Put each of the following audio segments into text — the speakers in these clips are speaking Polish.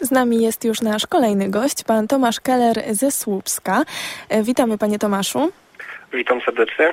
Z nami jest już nasz kolejny gość, pan Tomasz Keller ze Słupska. E, witamy panie Tomaszu. Witam serdecznie.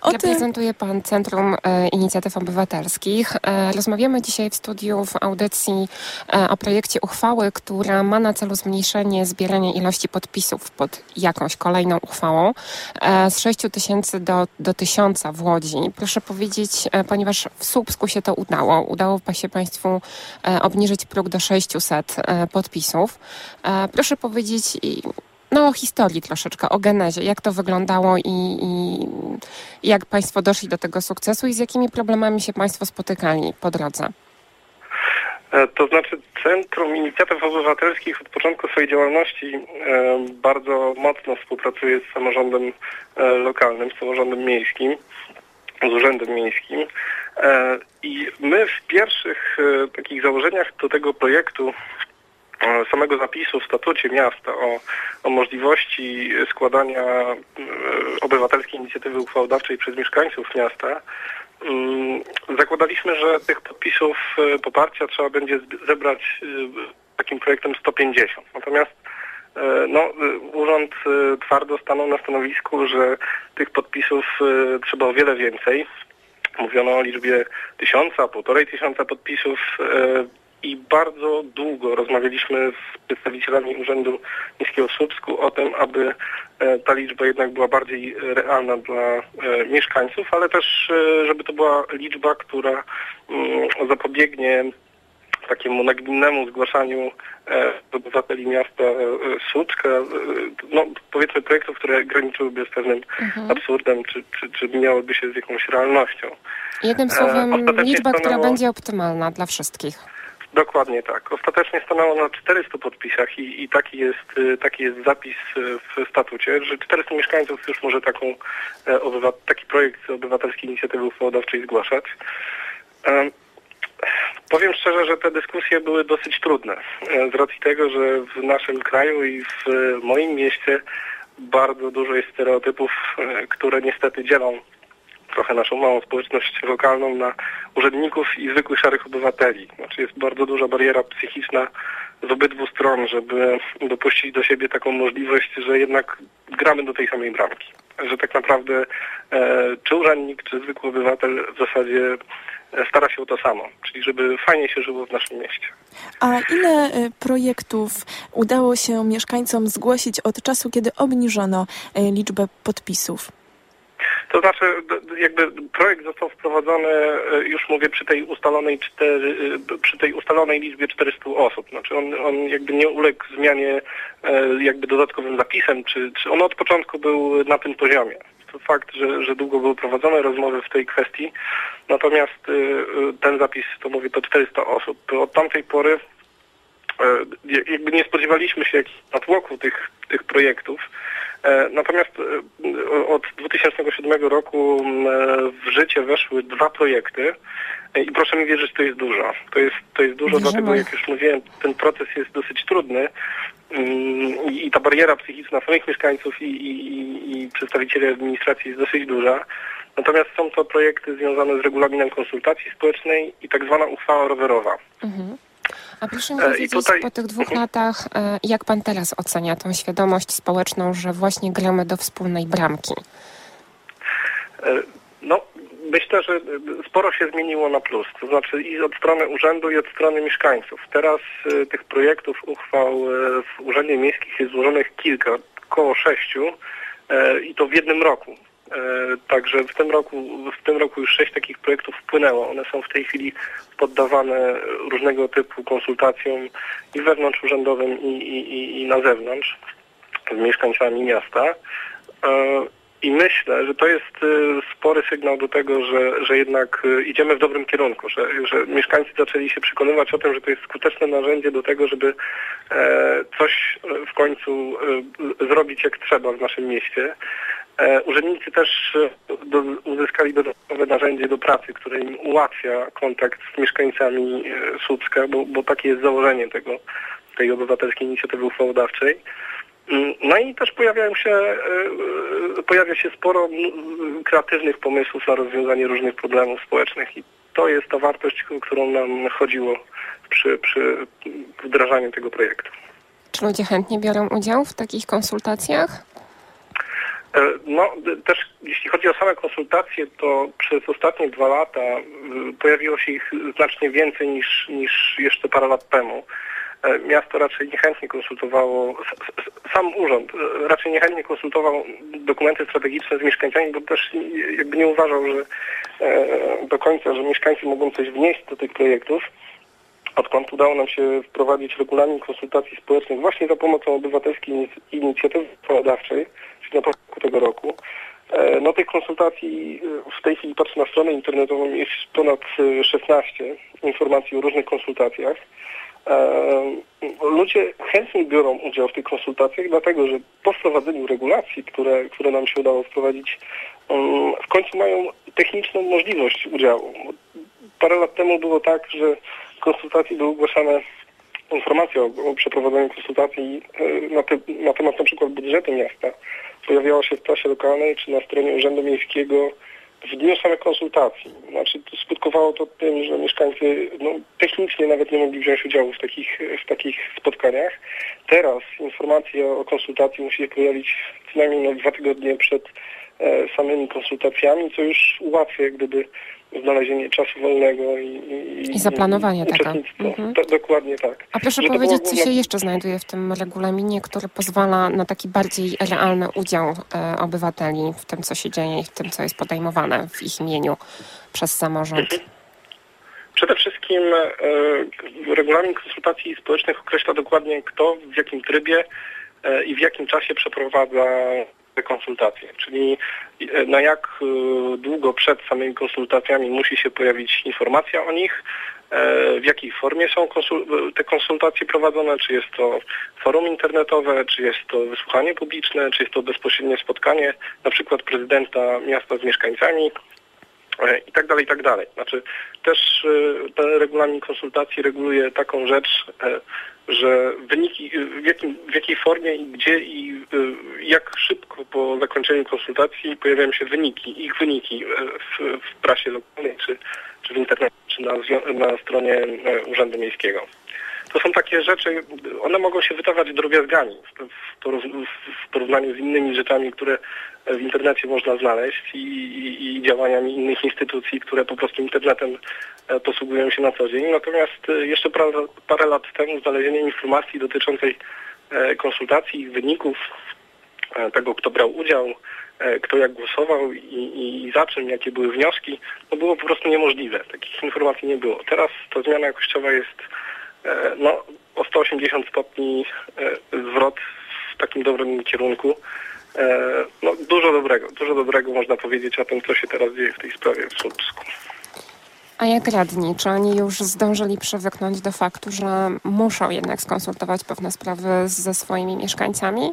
O Reprezentuje Pan Centrum e, Inicjatyw Obywatelskich. E, rozmawiamy dzisiaj w studiu w audycji e, o projekcie uchwały, która ma na celu zmniejszenie zbierania ilości podpisów pod jakąś kolejną uchwałą z 6 tysięcy do, do 1000 w Łodzi. Proszę powiedzieć, ponieważ w Słupsku się to udało, udało się Państwu obniżyć próg do 600 podpisów. Proszę powiedzieć, no, o historii troszeczkę, o genezie, jak to wyglądało i, i, jak Państwo doszli do tego sukcesu i z jakimi problemami się Państwo spotykali po drodze. E, to znaczy Centrum Inicjatyw Obywatelskich od początku swojej działalności e, bardzo mocno współpracuje z samorządem e, lokalnym, z samorządem miejskim, z urzędem miejskim. I my w pierwszych takich założeniach do tego projektu samego zapisu w statucie miasta o, o możliwości składania e, obywatelskiej inicjatywy uchwałodawczej przez mieszkańców miasta, mm, zakładaliśmy, że tych podpisów e, poparcia trzeba będzie zebrać e, takim projektem 150. Natomiast no, urząd twardo stanął na stanowisku, że tych podpisów trzeba o wiele więcej. Mówiono o liczbie tysiąca, półtorej tysiąca podpisów i bardzo długo rozmawialiśmy z przedstawicielami Urzędu Miejskiego w Słupsku o tym, aby e, ta liczba jednak była bardziej realna dla e, mieszkańców, ale też, e, żeby to była liczba, która mm, zapobiegnie takiemu nagminnemu zgłaszaniu obywateli miasta Słupska, no powiedzmy projektów, które graniczyłyby z pewnym mhm. absurdem, czy, czy, czy miałyby się z jakąś realnością. Jednym słowem liczba, która będzie optymalna dla wszystkich. Dokładnie tak. Ostatecznie stanęło na 400 podpisach i, i taki, jest, y, taki jest zapis y, w statucie, że 400 mieszkańców już może taką, e, taki projekt obywatelskiej inicjatywy uchwałodawczej zgłaszać. Powiem szczerze, że te dyskusje były dosyć trudne e, z racji tego, że w naszym kraju i w moim mieście bardzo dużo jest stereotypów, e, które niestety dzielą trochę naszą małą społeczność lokalną na urzędników i zwykłych szarych obywateli. Znaczy jest bardzo duża bariera psychiczna z obydwu stron, żeby dopuścić do siebie taką możliwość, że jednak gramy do tej samej bramki. Że tak naprawdę e, czy urzędnik, czy zwykły obywatel w zasadzie e, stara się o to samo, czyli żeby fajnie się żyło w naszym mieście. A ile e, projektów udało się mieszkańcom zgłosić od czasu, kiedy obniżono e, liczbę podpisów? To znaczy, jakby projekt został wprowadzony, e, już mówię, przy tej ustalonej, cztery, e, przy tej ustalonej liczbie 400 osób. Znaczy on, on jakby nie uległ zmianie e, jakby dodatkowym zapisem, czy, czy on od początku był na tym poziomie. To fakt, że, że długo były prowadzone rozmowy w tej kwestii, natomiast ten zapis, to mówię, to 400 osób. Od tamtej pory jakby nie spodziewaliśmy się jakichś natłoku tych, tych projektów. E, natomiast e, od 2007 roku e, w życie weszły dwa projekty i proszę mi wierzyć, to jest dużo. To jest, to jest dużo, dlatego jak już mówiłem, ten proces jest dosyć trudny mm, i ta bariera psychiczna samych mieszkańców i, i, i przedstawicieli administracji jest dosyć duża. Natomiast są to projekty związane z regulaminem konsultacji społecznej i tak zwana uchwała rowerowa. Mhm. A proszę mi e, powiedzieć tutaj... po tych dwóch latach, e, jak pan teraz ocenia tą świadomość społeczną, że właśnie gramy do wspólnej bramki? E, no, myślę, że sporo się zmieniło na plus. To znaczy i od strony urzędu, i od strony mieszkańców. Teraz tych projektów, uchwał w Urzędzie Miejskim jest złożonych kilka, około sześciu i to w jednym roku. E, także w tym roku, w tym roku już sześć takich projektów wpłynęło. One są w tej chwili poddawane różnego typu konsultacjom i wewnątrz urzędowym i, i, i na zewnątrz z mieszkańcami miasta. E, I myślę, że to jest e, spory sygnał do tego, że, że jednak idziemy w dobrym kierunku, że, że mieszkańcy zaczęli się przekonywać o tym, że to jest skuteczne narzędzie do tego, żeby coś w końcu zrobić jak trzeba w naszym mieście. E, urzędnicy też e, do, uzyskali dodatkowe narzędzie do pracy, które im ułatwia kontakt z mieszkańcami e, Słupska, bo, bo takie jest założenie tego, tej obywatelskiej inicjatywy uchwałodawczej. Mm, no i też pojawiają się, pojawia się sporo kreatywnych pomysłów na rozwiązanie różnych problemów społecznych i to jest ta wartość, o którą nam chodziło przy, przy wdrażaniu tego projektu. Czy ludzie chętnie biorą udział w takich konsultacjach? E, no, też jeśli chodzi o same konsultacje, to przez ostatnie dwa lata pojawiło się ich znacznie więcej niż, niż jeszcze parę lat temu. E, miasto raczej niechętnie konsultowało, sam urząd e, raczej niechętnie konsultował dokumenty strategiczne z mieszkańcami, bo też jakby nie uważał, że do końca, że mieszkańcy mogą coś wnieść do tych projektów. Odkąd udało nam się wprowadzić regulamin konsultacji społecznych właśnie za pomocą obywatelskiej inicjatywy ustawodawczej, czyli na początku tego roku, e, no tych konsultacji e, w tej chwili patrzę na stronę internetową jest ponad 16 e, informacji o różnych konsultacjach. Ludzie chętnie biorą udział w tych konsultacjach, dlatego że po wprowadzeniu regulacji, które, które nam się udało wprowadzić, mm, w końcu mają techniczną możliwość udziału. Parę lat temu było tak, że konsultacji były ogłaszane informacje o, o przeprowadzeniu konsultacji na, te, na temat przykład budżetu miasta pojawiała się w prasie lokalnej czy na stronie Urzędu Miejskiego w dniu samej konsultacji. Znaczy skutkowało to tym, że mieszkańcy no, technicznie nawet nie mogli wziąć udziału w takich, w takich spotkaniach. Teraz informacja o konsultacji musi się pojawić co najmniej no, dwa tygodnie przed e, samymi konsultacjami, co już ułatwia jak gdyby znalezienie czasu wolnego i, i, I zaplanowanie tego. Mhm. dokładnie tak. A proszę Że powiedzieć, co się jeszcze znajduje w tym regulaminie, który pozwala na taki bardziej realny udział e, obywateli w tym, co się dzieje i w tym, co jest podejmowane w ich imieniu przez samorząd? Mhm. Przede wszystkim e, regulamin konsultacji społecznych określa dokładnie kto, w jakim trybie e, i w jakim czasie przeprowadza te konsultacje, czyli e, na jak e, długo przed samymi konsultacjami musi się pojawić informacja o nich, e, w jakiej formie są te konsultacje prowadzone, czy jest to forum internetowe, czy jest to wysłuchanie publiczne, czy jest to bezpośrednie spotkanie na przykład prezydenta miasta z mieszkańcami i tak dalej, i tak dalej. Znaczy też ten regulamin konsultacji reguluje taką rzecz, że wyniki, w, jakim, w jakiej formie i gdzie i y, jak szybko po zakończeniu konsultacji pojawiają się wyniki, ich wyniki e, w, w prasie lokalnej, czy, czy w internecie, czy na, na stronie e, Urzędu Miejskiego. To są takie rzeczy, one mogą się wydawać drobiazgami w porównaniu z innymi rzeczami, które w internecie można znaleźć i, i, i działaniami innych instytucji, które po prostu internetem e, posługują się na co dzień. Natomiast e, jeszcze parę, lat temu znalezienie informacji dotyczącej e, konsultacji wyników tego, kto brał udział, kto jak głosował i, i, za czym, jakie były wnioski, no było po prostu niemożliwe. Takich informacji nie było. Teraz ta zmiana jakościowa jest no, o 180 stopni zwrot w takim dobrym kierunku. E, no, dużo dobrego, dużo dobrego można powiedzieć o tym, co się teraz dzieje w tej sprawie w Słupsku. A jak radni? Czy oni już zdążyli przywyknąć do faktu, że muszą jednak skonsultować pewne sprawy ze swoimi mieszkańcami?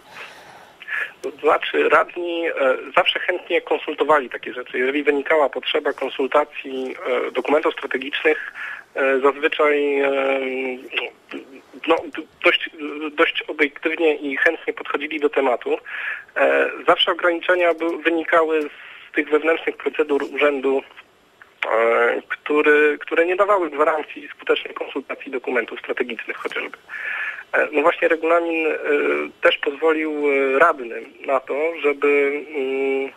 Znaczy radni e, zawsze chętnie konsultowali takie rzeczy. Jeżeli wynikała potrzeba konsultacji e, dokumentów strategicznych, e, zazwyczaj e, no, dość, dość obiektywnie i chętnie podchodzili do tematu. E, zawsze ograniczenia wynikały z tych wewnętrznych procedur urzędu, e, który, które nie dawały gwarancji skutecznej konsultacji dokumentów strategicznych chociażby. E, no właśnie regulamin też pozwolił radnym na to, żeby mm,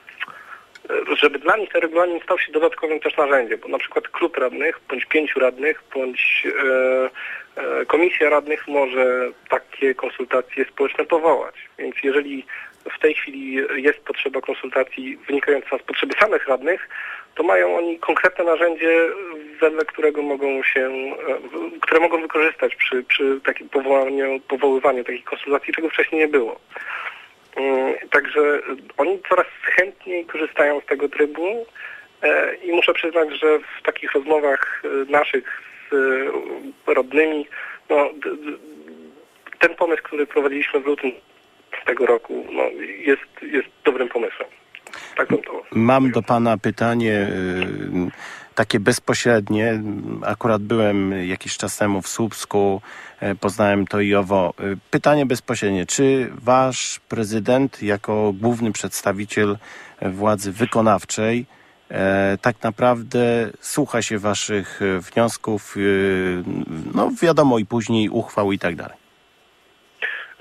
żeby dla nich ten regulamin stał się dodatkowym też narzędziem, bo na przykład klub radnych, bądź pięciu radnych, bądź komisja radnych może takie konsultacje społeczne powołać. Więc jeżeli w tej chwili jest potrzeba konsultacji wynikająca z potrzeby samych radnych, to mają oni konkretne narzędzie, wedle którego mogą się, e, które mogą wykorzystać przy, przy takim powołaniu, powoływaniu takich konsultacji, czego wcześniej nie było. Mm, także oni coraz chętniej korzystają z tego trybu e, i muszę przyznać, że w takich rozmowach e, naszych z rodnymi, no, ten pomysł, który prowadziliśmy w lutym tego roku no, jest, jest dobrym pomysłem. Tak bym to Mam do Pana pytanie y, takie bezpośrednie. Akurat byłem jakiś czas temu w Słupsku, e, poznałem to i owo. Y, pytanie bezpośrednie. Czy Wasz prezydent jako główny przedstawiciel władzy wykonawczej e, tak naprawdę słucha się waszych e, wniosków, e, no wiadomo i później uchwał i tak dalej.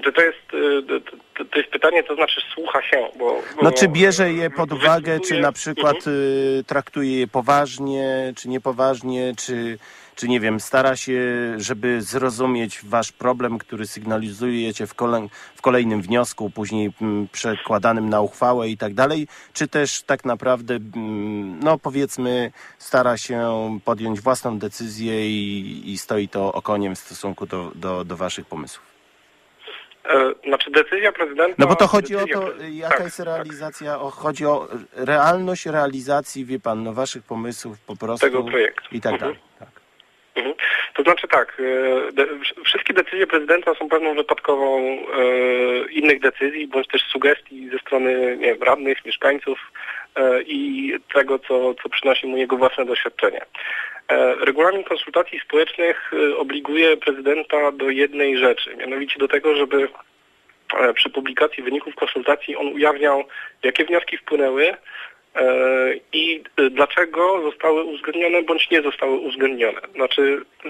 Czy to jest, y, to, to jest pytanie, to znaczy słucha się, bo... bo No czy bierze je pod uwagę, czy na przykład Mhm. y, traktuje je poważnie, czy niepoważnie, czy, czy nie wiem, stara się, żeby zrozumieć wasz problem, który sygnalizujecie w, kolej, w kolejnym wniosku, później mm, przekładanym na uchwałę i tak dalej, czy też tak naprawdę, mm, no powiedzmy, stara się podjąć własną decyzję i, i stoi to okoniem w stosunku do, do, do waszych pomysłów? E, Znaczy decyzja prezydenta... No bo to chodzi o to, jaka tak, jest realizacja, o, chodzi o realność realizacji, wie pan, no waszych pomysłów po prostu. Tego projektu. I tak Mhm. dalej. Tak. Mhm. To znaczy tak, e, de, wsz- wszystkie decyzje prezydenta są pewną wypadkową e, innych decyzji, bądź też sugestii ze strony nie wiem, radnych, mieszkańców i tego, co, co przynosi mu jego własne doświadczenie. E, regulamin konsultacji społecznych e, obliguje prezydenta do jednej rzeczy, mianowicie do tego, żeby e, przy publikacji wyników konsultacji on ujawniał, jakie wnioski wpłynęły, e, i e, dlaczego zostały uwzględnione bądź nie zostały uwzględnione. Znaczy e,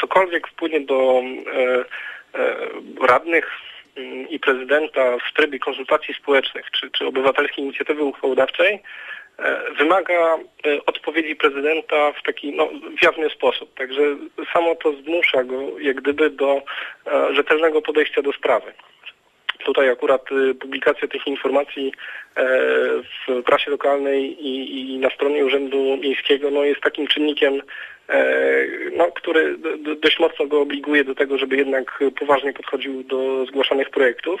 cokolwiek wpłynie do e, e, radnych i prezydenta w trybie konsultacji społecznych czy, czy obywatelskiej inicjatywy uchwałodawczej e, wymaga e, odpowiedzi prezydenta w taki no, w jawny sposób. Także samo to zmusza go jak gdyby do e, rzetelnego podejścia do sprawy. Tutaj akurat y, publikacja tych informacji e, w prasie lokalnej i, i na stronie Urzędu Miejskiego no, jest takim czynnikiem, e, no, który dość mocno go obliguje do tego, żeby jednak poważnie podchodził do zgłaszanych projektów,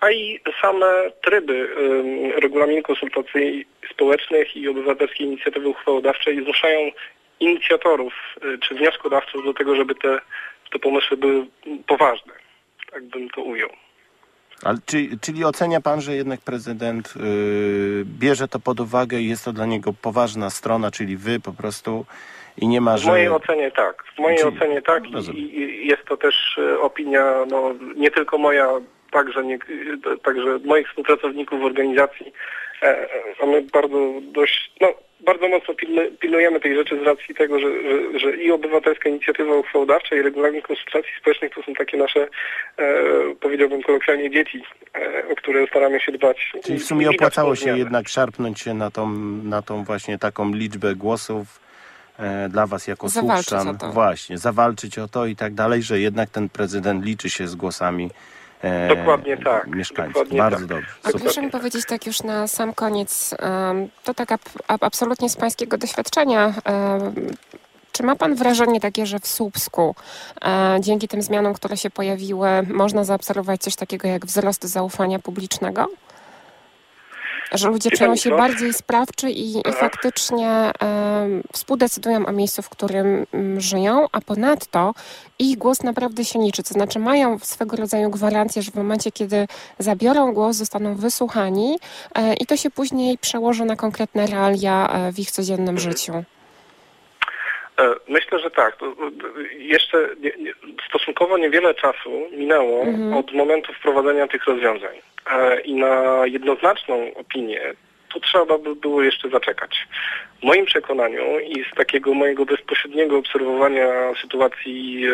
a i same tryby ym, regulaminu konsultacji społecznych i obywatelskiej inicjatywy uchwałodawczej zmuszają inicjatorów y, czy wnioskodawców do tego, żeby te, te pomysły były poważne. Tak bym to ujął. Ale czy, czyli ocenia pan, że jednak prezydent y, bierze to pod uwagę i jest to dla niego poważna strona, czyli wy po prostu i nie ma, W że... mojej ocenie tak. W mojej Czyli- ocenie tak i, i jest to też e, opinia no, nie tylko moja, także, nie, e, także moich współpracowników w organizacji. E, e, a my bardzo dość, no, bardzo mocno pilnujemy tej rzeczy z racji tego, że, że, że i obywatelska inicjatywa uchwałodawcza i regulamin konsultacji społecznych to są takie nasze, e, powiedziałbym kolokwialnie dzieci, e, o które staramy się dbać. Czyli w sumie opłacało się jednak szarpnąć się na tą, na tą właśnie taką liczbę głosów e, dla was jako to. Właśnie, zawalczyć o to i tak dalej, że jednak ten prezydent liczy się z głosami Dokładnie tak, mieszkańców. dokładnie Bardzo tak. dobrze. A proszę mi powiedzieć tak już na sam koniec, to tak ab, ab, absolutnie z pańskiego doświadczenia, czy ma pan wrażenie takie, że w Słupsku e, dzięki tym zmianom, które się pojawiły, można zaobserwować coś takiego jak wzrost zaufania publicznego? Że ludzie czują się bardziej sprawczy i, faktycznie współdecydują o miejscu, w którym mm, żyją, a ponadto ich głos naprawdę się liczy. To znaczy mają swego rodzaju gwarancję, że w momencie, kiedy zabiorą głos, zostaną wysłuchani e, i to się później przełoży na konkretne realia e, w ich codziennym życiu. E, Myślę, że tak. Jeszcze stosunkowo niewiele czasu minęło Mhm. od momentu wprowadzenia tych rozwiązań. E, I na jednoznaczną opinię tu trzeba by było jeszcze zaczekać. W moim przekonaniu i z takiego mojego bezpośredniego obserwowania sytuacji e,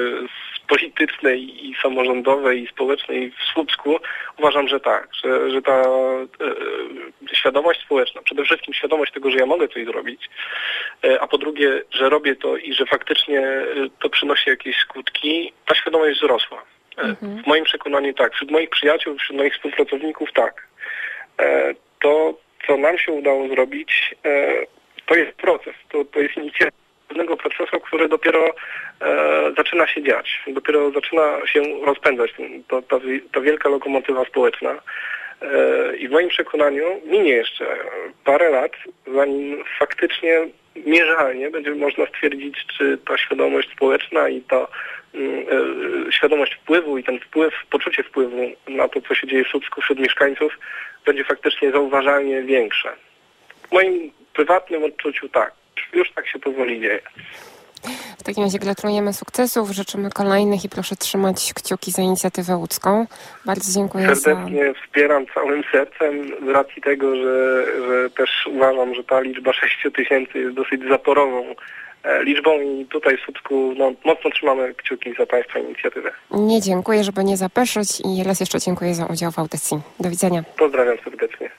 politycznej i samorządowej i społecznej w Słupsku uważam, że tak, że, że ta e, e, świadomość społeczna, przede wszystkim świadomość tego, że ja mogę coś zrobić, e, a po drugie, że robię to i że faktycznie e, to przynosi jakieś skutki, ta świadomość wzrosła. E, Mhm. W moim przekonaniu tak. Wśród moich przyjaciół, wśród moich współpracowników tak. E, To, co nam się udało zrobić, to jest proces, to, to jest inicjatywa pewnego procesu, który dopiero e, zaczyna się dziać, dopiero zaczyna się rozpędzać, ta, ta wielka lokomotywa społeczna. E, I w moim przekonaniu minie jeszcze parę lat, zanim faktycznie mierzalnie będzie można stwierdzić, czy ta świadomość społeczna i ta mm, e, świadomość wpływu i ten wpływ, poczucie wpływu na to, co się dzieje w Słupsku wśród mieszkańców będzie faktycznie zauważalnie większe. W moim prywatnym odczuciu tak. Już tak się powoli dzieje. takim razie gratulujemy sukcesów, życzymy kolejnych i proszę trzymać kciuki za inicjatywę łódzką. Bardzo dziękuję za... Serdecznie wspieram całym sercem z racji tego, że, że też uważam, że ta liczba 6 tysięcy jest dosyć zaporową e, liczbą i tutaj w Słupsku no, mocno trzymamy kciuki za Państwa inicjatywę. Nie dziękuję, żeby nie zapeszyć i raz jeszcze dziękuję za udział w audycji. Do widzenia. Pozdrawiam serdecznie.